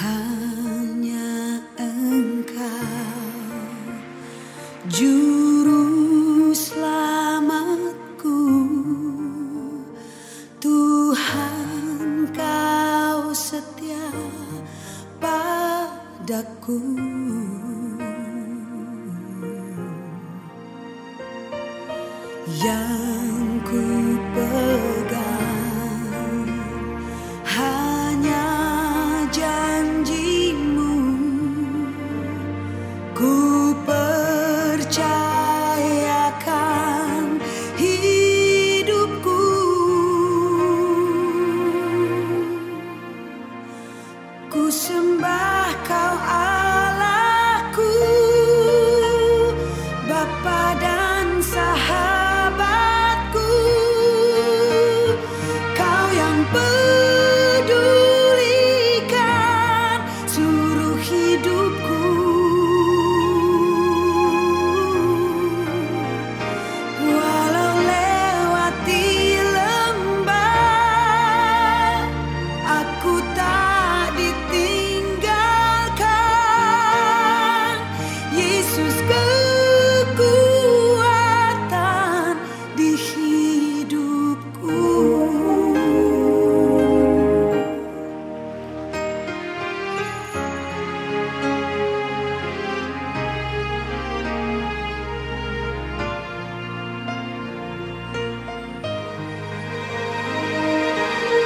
Hanya engkau Juru selamatku. Tuhan kau setia padaku. Yang ku pegang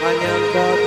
hanya kau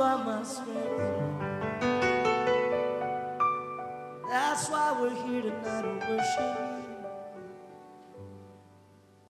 Are my strength. That's why we're here tonight to worship you.